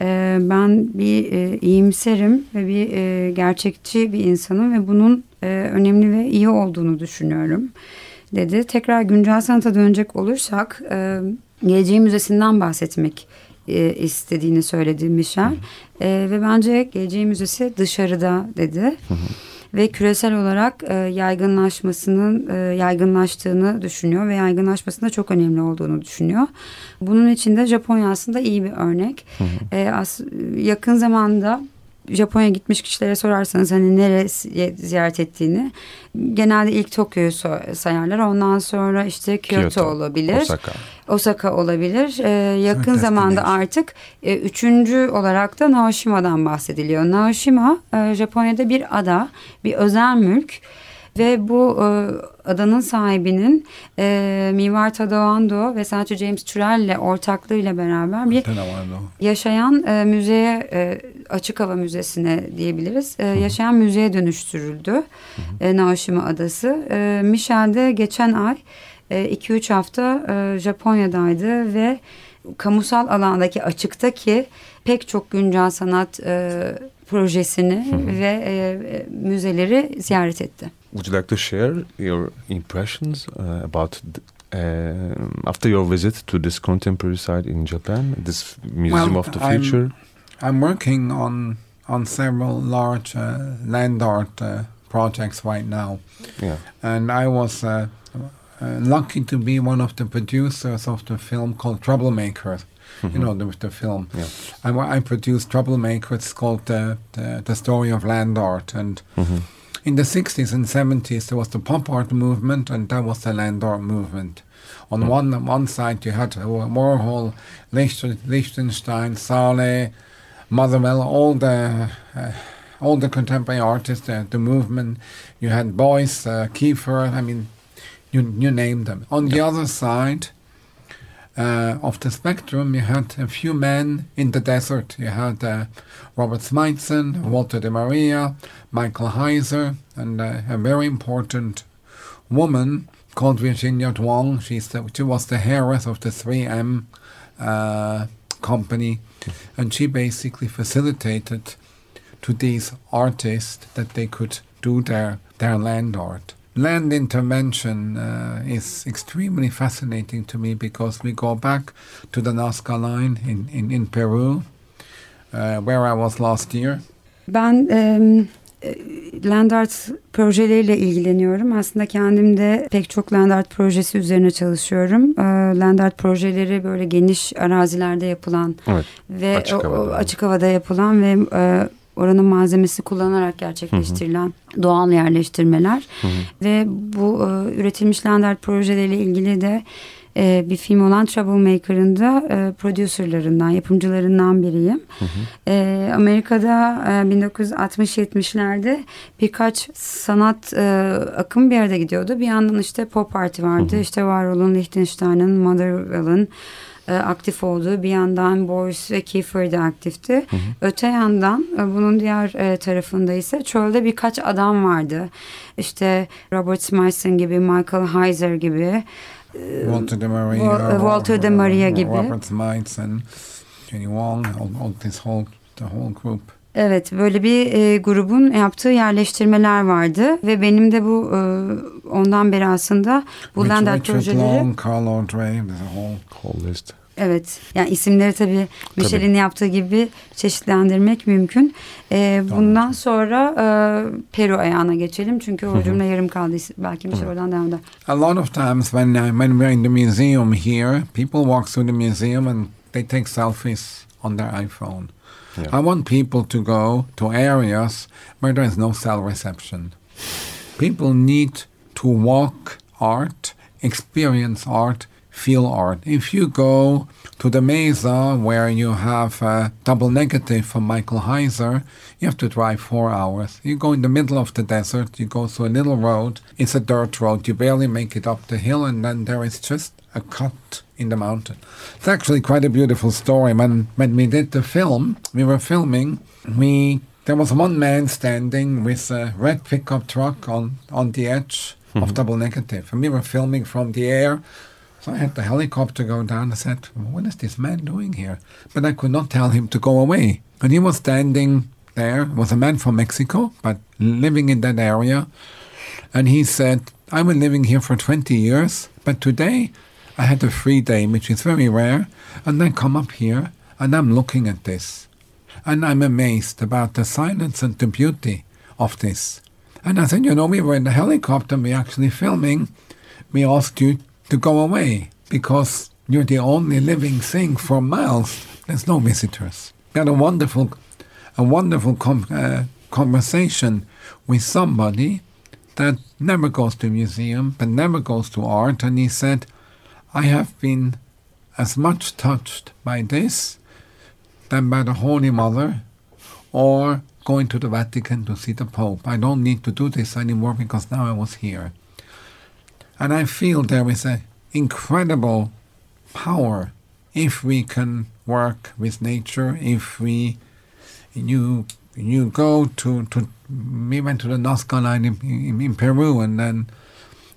E, ben bir e, iyimserim ve bir e, gerçekçi bir insanım ve bunun e, önemli ve iyi olduğunu düşünüyorum dedi. Tekrar güncel sanata dönecek olursak e, Geleceğin Müzesi'nden bahsetmek e, istediğini söyledi Michel. E, ve bence Geleceğin Müzesi dışarıda dedi. Ve küresel olarak e, yaygınlaşmasının e, yaygınlaştığını düşünüyor ve yaygınlaşmasında çok önemli olduğunu düşünüyor. Bunun için de Japonya aslında iyi bir örnek. E, as, yakın zamanda Japonya gitmiş kişilere sorarsanız hani neresi ziyaret ettiğini genelde ilk Tokyo'yu sayarlar. Ondan sonra işte Kyoto, Kyoto, olabilir. Osaka. Osaka olabilir. Ee, yakın Certain zamanda artık e, üçüncü olarak da Naoshima'dan bahsediliyor. Naoshima e, Japonya'da bir ada, bir özel mülk ve bu e, adanın sahibinin e, Mimar Tadao Ando ve sanatçı James Turrell ile ortaklığıyla beraber bir yaşayan e, müzeye e, açık hava müzesine diyebiliriz. E, yaşayan müzeye dönüştürüldü e, Naoshima Adası. E, Michel de geçen ay 2-3 hafta e, Japonya'daydı ve kamusal alandaki açıktaki pek çok güncel sanat e, projesini ve e, müzeleri ziyaret etti. Would you like to share your impressions uh, about th- Uh, after your visit to this contemporary site in Japan, this Museum Well, of the Future? I'm- Future, I'm working on on several large uh, land art uh, projects right now, yeah, and I was uh, uh, lucky to be one of the producers of the film called Troublemakers. You know, the, the film. Yeah. I, I produced Troublemakers. It's called the, the the story of land art, and Mhm. in the 60s and 70s there was the pop art movement and that was the land art movement on one one side you had Warhol, Lichten- Liechtenstein, Saleh, Motherwell, all the uh, all the contemporary artists, the, the movement. You had Boyce, uh, Kiefer. I mean, you you name them. On the other side uh, of the spectrum, you had a few men in the desert. You had uh, Robert Smythson, Walter de Maria, Michael Heiser, and uh, a very important woman called Virginia Duong. She's the, she was the heiress of the 3M uh, company, and she basically facilitated to these artists that they could do their, their land art. Land intervention uh, is extremely fascinating to me because we go back to the Nazca line in, in, in Peru, uh, where I was last year. Ben e, land art projeleriyle ilgileniyorum. Aslında kendim de pek çok land art projesi üzerine çalışıyorum. E, land art projeleri böyle geniş arazilerde yapılan evet, ve Açık o- o havada. açık havada yapılan ve e, oranın malzemesi kullanarak gerçekleştirilen doğal yerleştirmeler ve bu e, üretilmiş land art projeleriyle ilgili de e, bir film olan Troublemaker'ın da e, producerlarından, yapımcılarından biriyim. E, Amerika'da e, 1960-70'lerde birkaç sanat e, akım bir arada gidiyordu. Bir yandan işte pop parti vardı. İşte Warhol'un, Liechtenstein'ın, Motherwell'ın e, aktif olduğu bir yandan Boyce ve Kiefer de aktifti. Öte yandan e, bunun diğer e, tarafında ise çölde birkaç adam vardı. İşte Robert Smythson gibi, Michael Heiser gibi. Walter de Maria, Wa- Walter de Maria gibi. Robert Smythson, Jenny Wong, all, all this whole the whole group. Evet böyle bir e, grubun yaptığı yerleştirmeler vardı ve benim de bu e, ondan beri aslında bu land art Richard projeleri Long, Carl Audrey, there's a whole whole list. Evet. Yani isimleri tabii Michel'in yaptığı gibi çeşitlendirmek mümkün. Ee, bundan sonra e, Peru ayağına geçelim. Çünkü o cümle yarım kaldı. Belki Michel oradan devam eder. A lot of times when when we're in the museum here, people walk through the museum and they take selfies on their iPhone. Yeah. I want people to go to areas where there is no cell reception. People need to walk art, experience art, feel art. If you go to the Mesa where you have a double negative from Michael Heiser, you have to drive four hours. You go in the middle of the desert, you go through a little road, it's a dirt road, you barely make it up the hill, and then there is just a cut in the mountain. It's actually quite a beautiful story. When when we did the film, we were filming, we there was one man standing with a red pickup truck on, on the edge of mm-hmm. double negative, and we were filming from the air. So I had the helicopter go down. I said, "What is this man doing here?" But I could not tell him to go away. And he was standing there. Was a man from Mexico, but living in that area. And he said, "I've been living here for 20 years, but today I had a free day, which is very rare. And I come up here and I'm looking at this, and I'm amazed about the silence and the beauty of this." And I said, "You know, we were in the helicopter. We actually filming." we asked you to go away because you're the only living thing for miles. There's no visitors. We had a wonderful, a wonderful com- uh, conversation with somebody that never goes to a museum but never goes to art, and he said, "I have been as much touched by this than by the Holy Mother, or." Going to the Vatican to see the Pope. I don't need to do this anymore because now I was here. And I feel there is an incredible power if we can work with nature, if we, you, you go to, to we went to the Nazca line in, in, in Peru and then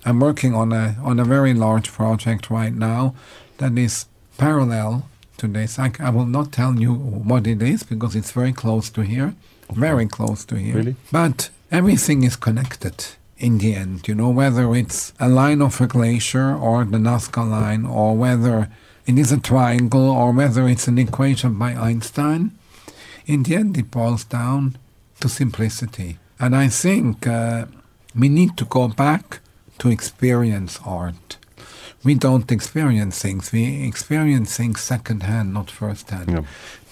I'm working on a, on a very large project right now that is parallel to this. I, I will not tell you what it is because it's very close to here, very close to here. Really? But everything is connected. In the end. You know, whether it's a line of a glacier or the Nazca line, or whether it is a triangle, or whether it's an equation by Einstein, in the end it boils down to simplicity. And I think uh, we need to go back to experience art. We don't experience things, we experience things secondhand, not firsthand. Yeah.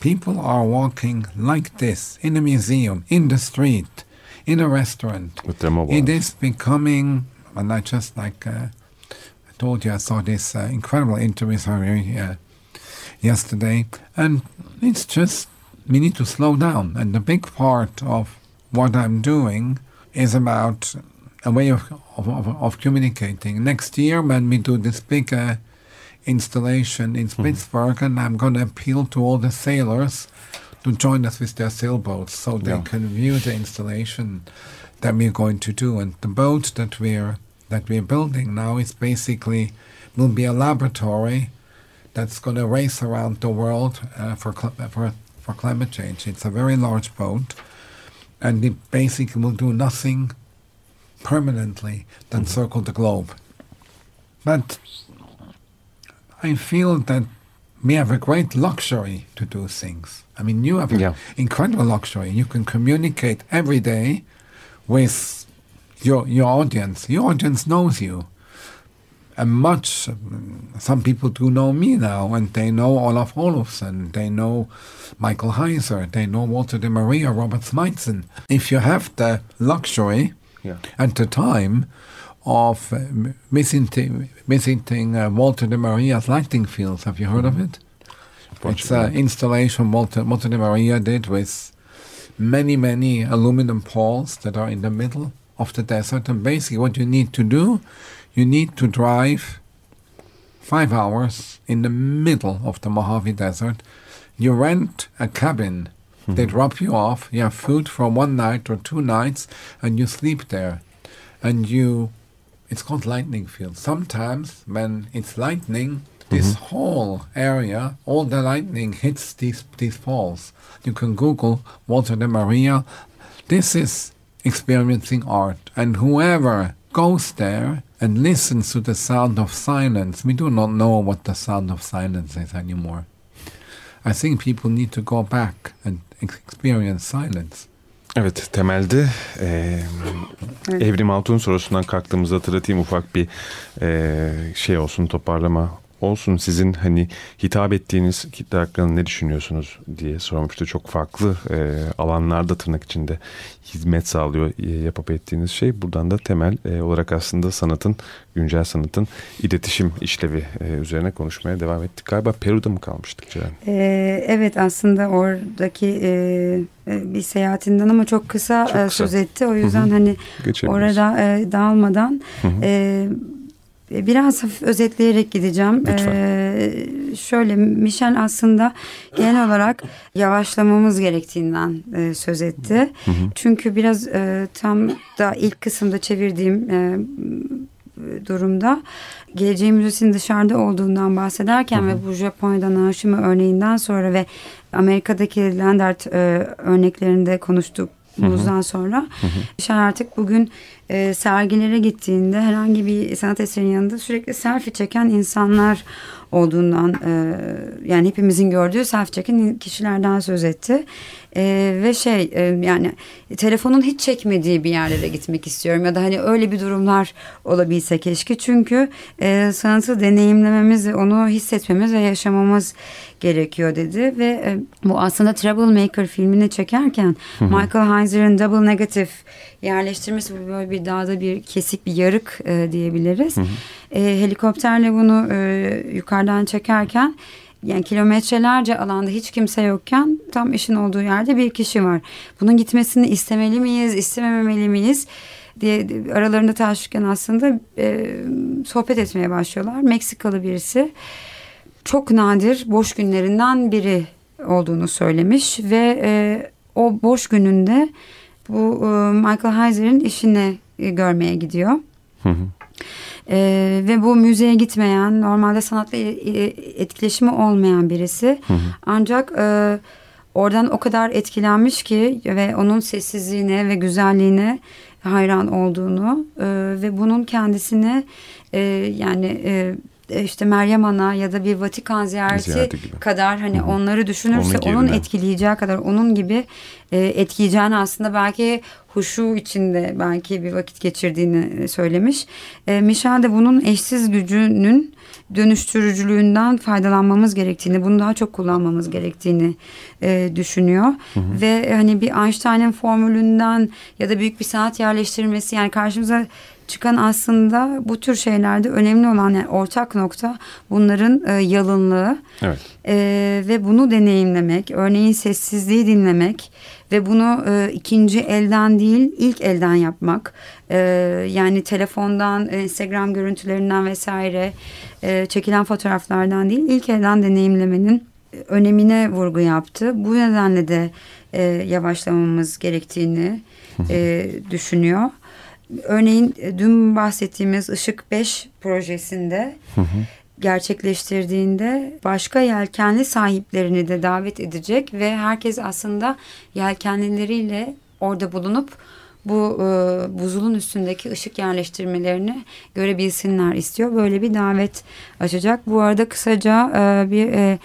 People are walking like this in a museum, in the street, in a restaurant. With their mobile. It is becoming, and I just like uh, I told you, I saw this uh, incredible interview uh, yesterday, and it's just we need to slow down. And the big part of what I'm doing is about a way of of, of, of communicating. Next year, when we do this big uh, installation in Spitsbergen, and I'm going to appeal to all the sailors to join us with their sailboats so they Yeah. can view the installation that we're going to do. And the boat that we're that we're building now is basically will be a laboratory that's going to race around the world uh, for, for for climate change. It's a very large boat, and it basically will do nothing permanently than circle the globe. But I feel that we have a great luxury to do things. I mean, you have an Yeah. incredible luxury. You can communicate every day with your your audience. Your audience knows you. And much, some people do know me now, and they know Olaf Olofsson, they know Michael Heiser, they know Walter de Maria, Robert Smytson. If you have the luxury Yeah. and the time of uh, visiting, visiting uh, Walter de Maria's lighting fields, have you heard of it? It's an installation Walter de Maria did with many, many aluminum poles that are in the middle of the desert. And basically, what you need to do, you need to drive five hours in the middle of the Mojave Desert. You rent a cabin. Hmm. They drop you off. You have food for one night or two nights, and you sleep there. And you, it's called lightning field. Sometimes when it's lightning, this mm-hmm. whole area, all the lightning hits these these falls. You can Google Walter de Maria. This is experiencing art, and whoever goes there and listens to the sound of silence, we do not know what the sound of silence is anymore. I think people need to go back and ex- experience silence. Evet temelde e, Evrim Altun sorusundan kalktığımızda hatırlatayım ufak bir e, şey olsun toparlama olsun. Sizin hani hitap ettiğiniz kitle hakkında ne düşünüyorsunuz diye sormuştu. Çok farklı e, alanlarda tırnak içinde hizmet sağlıyor e, yapıp ettiğiniz şey. Buradan da temel e, olarak aslında sanatın, güncel sanatın iletişim işlevi e, üzerine konuşmaya devam ettik. Galiba Peru'da mı kalmıştık Ceren? Ee, evet aslında oradaki e, e, bir seyahatinden ama çok kısa, Çok e, kısa. söz etti. O yüzden hani orada e, dağılmadan Hı hı. e, biraz hafif özetleyerek gideceğim. Lütfen. E, şöyle Michel aslında genel olarak yavaşlamamız gerektiğinden e, söz etti. Hı hı. Çünkü biraz e, tam da ilk kısımda çevirdiğim e, durumda geleceğin müzesinin dışarıda olduğundan bahsederken ve bu Japonya'dan Aşımı örneğinden sonra ve Amerika'daki land art e, örneklerinde konuştuğumuzdan sonra. Michel artık bugün e, sergilere gittiğinde herhangi bir sanat eserinin yanında sürekli selfie çeken insanlar olduğundan e, yani hepimizin gördüğü selfie çeken kişilerden söz etti. E, ve şey e, yani telefonun hiç çekmediği bir yerlere gitmek istiyorum ya da hani öyle bir durumlar olabilse keşke çünkü e, sanatı deneyimlememiz onu hissetmemiz ve yaşamamız gerekiyor dedi ve e, bu aslında Troublemaker filmini çekerken Michael Heiser'ın Double Negative yerleştirmesi bu böyle bir dağda bir kesik bir yarık e, diyebiliriz. E, helikopterle bunu e, yukarıdan çekerken yani kilometrelerce alanda hiç kimse yokken tam işin olduğu yerde bir kişi var. Bunun gitmesini istemeli miyiz, istememeli miyiz diye aralarında tartışırken aslında e, sohbet etmeye başlıyorlar. Meksikalı birisi çok nadir boş günlerinden biri olduğunu söylemiş ve e, o boş gününde bu e, Michael Heiser'in işini e, görmeye gidiyor. Hı hı. Ee, ve bu müzeye gitmeyen, normalde sanatla etkileşimi olmayan birisi. Ancak e, oradan o kadar etkilenmiş ki ve onun sessizliğine ve güzelliğine hayran olduğunu e, ve bunun kendisine e, yani e, işte Meryem Ana ya da bir Vatikan ziyareti, Ziyareti gibi. kadar hani Hı hı. onları düşünürse Onun onun etkileyeceği kadar onun gibi e, etkileyeceğini aslında belki huşu içinde belki bir vakit geçirdiğini söylemiş. E, Michel de bunun eşsiz gücünün dönüştürücülüğünden faydalanmamız gerektiğini, bunu daha çok kullanmamız gerektiğini e, düşünüyor. Ve hani bir Einstein'ın formülünden ya da büyük bir sanat yerleştirmesi yani karşımıza çıkan aslında bu tür şeylerde önemli olan yani ortak nokta bunların e, yalınlığı Evet. e, ve bunu deneyimlemek, örneğin sessizliği dinlemek ve bunu e, ikinci elden değil ilk elden yapmak. E, yani telefondan, Instagram görüntülerinden vesaire e, çekilen fotoğraflardan değil ilk elden deneyimlemenin önemine vurgu yaptı. Bu nedenle de e, yavaşlamamız gerektiğini e, düşünüyor. Örneğin e, dün bahsettiğimiz Işık 5 projesinde gerçekleştirdiğinde başka yelkenli sahiplerini de davet edecek ve herkes aslında yelkenlileriyle orada bulunup bu e, buzulun üstündeki ışık yerleştirmelerini görebilsinler istiyor. Böyle bir davet açacak. Bu arada kısaca e, bir e,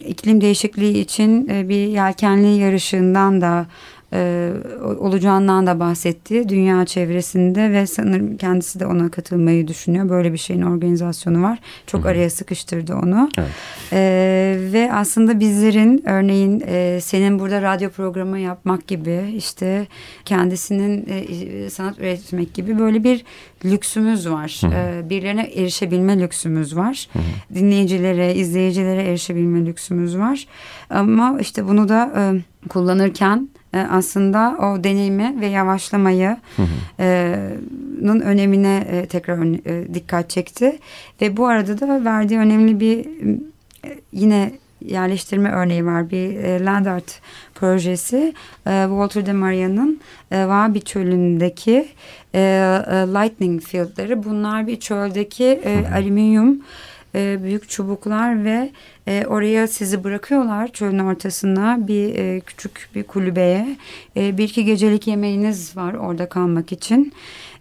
iklim değişikliği için e, bir yelkenli yarışından da e, olacağından da bahsetti dünya çevresinde ve sanırım kendisi de ona katılmayı düşünüyor. Böyle bir şeyin organizasyonu var. Çok araya sıkıştırdı onu. Evet. E, ve aslında bizlerin örneğin e, senin burada radyo programı yapmak gibi işte kendisinin e, sanat üretmek gibi böyle bir lüksümüz var. E, birilerine erişebilme lüksümüz var. Dinleyicilere, izleyicilere erişebilme lüksümüz var. Ama işte bunu da e, kullanırken e, aslında o deneyimi ve yavaşlamayı e, önemine e, tekrar e, dikkat çekti. Ve bu arada da verdiği önemli bir e, yine yerleştirme örneği var. Bir e, land art projesi e, Walter de Maria'nın e, Vabi çölündeki e, e, lightning fieldları. Bunlar bir çöldeki e, alüminyum e, büyük çubuklar ve e, oraya sizi bırakıyorlar çölün ortasına bir e, küçük bir kulübeye. E, bir iki gecelik yemeğiniz var orada kalmak için.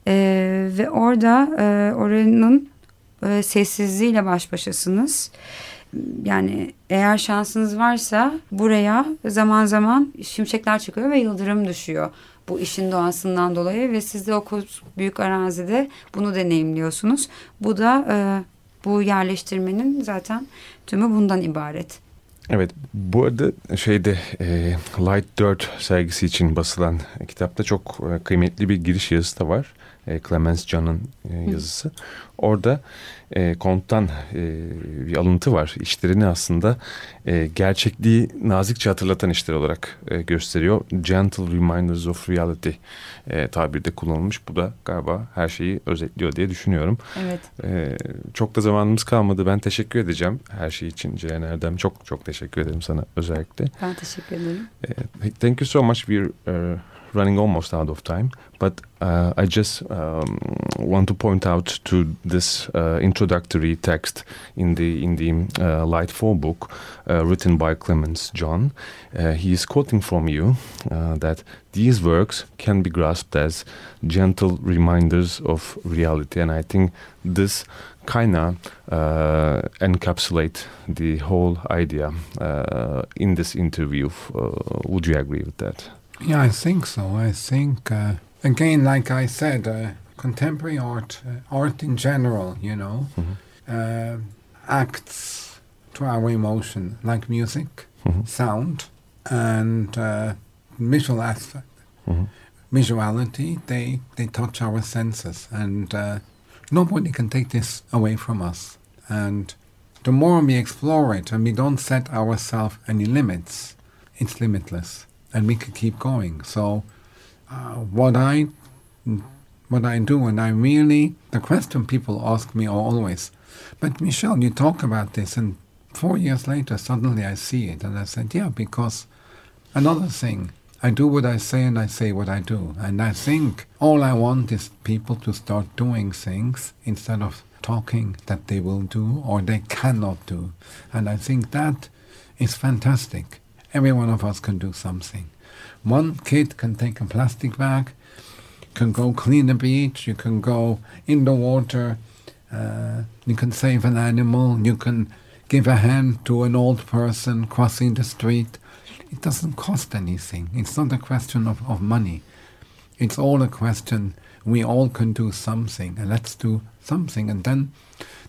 E, ve orada e, oranın e, sessizliğiyle baş başasınız. Yani eğer şansınız varsa buraya zaman zaman şimşekler çıkıyor ve yıldırım düşüyor. Bu işin doğasından dolayı ve siz de o büyük arazide bunu deneyimliyorsunuz. Bu da e, bu yerleştirmenin zaten tümü bundan ibaret. Evet bu arada şeyde e, Light 4 sergisi için basılan kitapta çok e, kıymetli bir giriş yazısı da var. E, Clemens Can'ın e, yazısı. Orada e, Comte'dan e, bir alıntı var. İşlerini aslında e, gerçekliği nazikçe hatırlatan işler olarak e, gösteriyor. Gentle Reminders of Reality e, tabirde kullanılmış. Bu da galiba her şeyi özetliyor diye düşünüyorum. Evet. Ee, çok da zamanımız kalmadı. Ben teşekkür edeceğim her şey için Ceren Erdem. Çok çok teşekkür ederim sana özellikle. Ben teşekkür ederim. Ee, thank you so much. We're uh, running almost out of time. But uh, I just um, want to point out to this uh, introductory text in the in the uh, Light 4 book uh, written by Clemens John. Uh, he is quoting from you uh, that these works can be grasped as gentle reminders of reality, and I think this kind of encapsulate the whole idea in this interview. Would you agree with that? Yeah, I think so. I think, uh, again, like I said, uh, contemporary art, uh, art in general, you know, uh, acts to our emotion, like music, Mhm. sound, and uh, visual aspect. Mhm. Visuality, they, they touch our senses, and uh, nobody can take this away from us. And the more we explore it and we don't set ourselves any limits, it's limitless and we could keep going. So, uh, what I what I do, and I really the question people ask me always, but Michelle, you talk about this, and four years later, suddenly I see it, and I said, yeah, because another thing. I do what I say and I say what I do. And I think all I want is people to start doing things instead of talking that they will do or they cannot do. And I think that is fantastic. Every one of us can do something. One kid can take a plastic bag, can go clean the beach, you can go in the water, uh, you can save an animal, you can give a hand to an old person crossing the street. It doesn't cost anything. It's not a question of, of money. It's all a question we all can do something, and let's do something. And then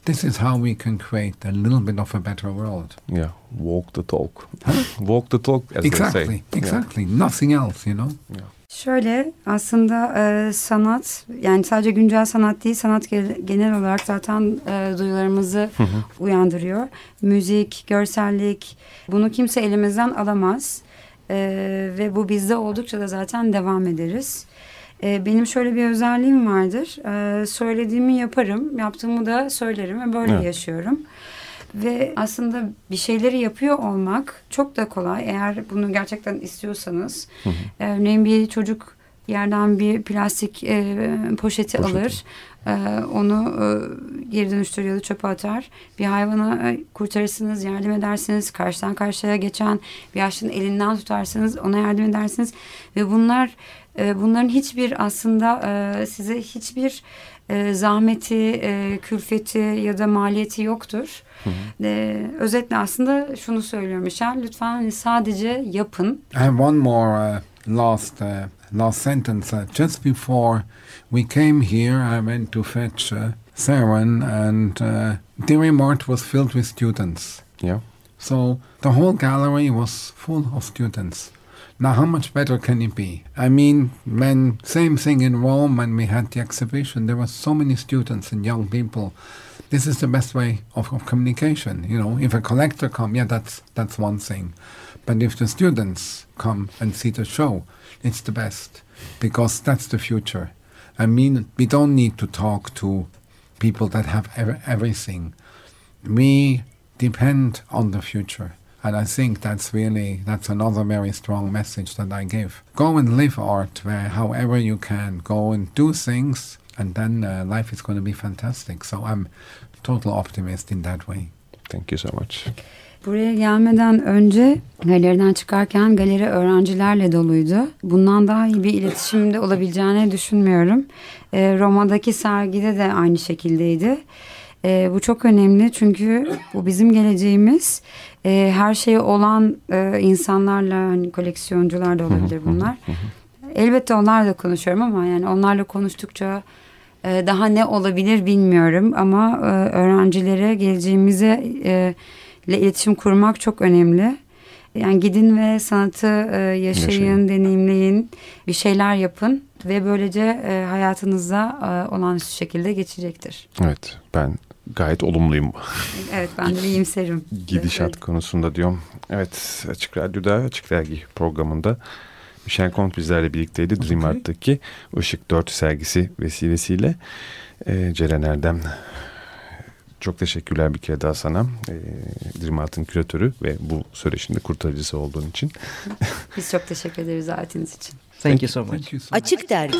this is how we can create a little bit of a better world. Yeah, walk the talk. walk the talk, as exactly, they say. exactly. Nothing else, you know. Yeah. Şöyle aslında e, sanat yani sadece güncel sanat değil sanat genel olarak zaten e, duyularımızı uyandırıyor. Müzik, görsellik bunu kimse elimizden alamaz e, ve bu bizde oldukça da zaten devam ederiz. E, benim şöyle bir özelliğim vardır. E, söylediğimi yaparım, yaptığımı da söylerim ve böyle Evet. yaşıyorum. Ve aslında bir şeyleri yapıyor olmak çok da kolay. Eğer bunu gerçekten istiyorsanız. Örneğin bir çocuk yerden bir plastik e, poşeti, Poşeti. alır. E, onu e, geri dönüştürür ya da çöpe atar. Bir hayvana e, kurtarırsınız, yardım edersiniz. Karşıdan karşıya geçen bir yaşlının elinden tutarsınız, ona yardım edersiniz. Ve bunlar e, bunların hiçbir aslında e, size hiçbir e, zahmeti, e, külfeti ya da maliyeti yoktur. E, özetle aslında şunu söylüyor Michel. Lütfen hani sadece yapın. I have one more uh, last uh, last sentence. Uh, just before we came here, I went to fetch uh, Saren, and uh, Dairy Mart was filled with students. Yeah. So the whole gallery was full of students. Now, how much better can it be? I mean, when same thing in Rome when we had the exhibition, there were so many students and young people. This is the best way of, of communication. You know, if a collector come, yeah, that's that's one thing, but if the students come and see the show, it's the best because that's the future. I mean, we don't need to talk to people that have ev- everything. We depend on the future. And I think that's really that's another very strong message that I give. Go and live art where however you can. Go and do things and then uh, life is going to be fantastic. So I'm total optimist in that way. Thank you so much. Buraya gelmeden önce galeriden çıkarken galeri öğrencilerle doluydu. Bundan daha iyi bir iletişimde olabileceğini düşünmüyorum. Ee, Roma'daki sergide de aynı şekildeydi. Ee, bu çok önemli çünkü bu bizim geleceğimiz. Ee, her şeyi olan e, insanlarla hani koleksiyoncular da olabilir bunlar. Elbette onlarla konuşuyorum ama yani onlarla konuştukça e, daha ne olabilir bilmiyorum ama e, öğrencilere geleceğimize e, ile iletişim kurmak çok önemli. Yani gidin ve sanatı e, yaşayın, Yaşayın. deneyimleyin, bir şeyler yapın ve böylece e, hayatınızda e, olağanüstü şekilde geçecektir. Evet, ben gayet olumluyum Evet ben de iyimserim. gidişat konusunda diyorum. Evet, Açık Radyo'da, Açık Dergi programında Michel Comte bizlerle birlikteydi. Dream. Art'taki Işık 4 sergisi vesilesiyle. Ee, Ceren Erdem, çok teşekkürler bir kere daha sana. Ee, Dream Art'ın küratörü ve bu söyleşinde kurtarıcısı olduğun için. Biz çok teşekkür ederiz davetiniz için. Thank you so much. Thank you so Açık Dergi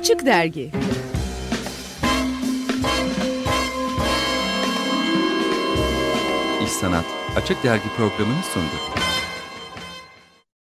Açık Dergi İş Sanat Açık Dergi programını sundu.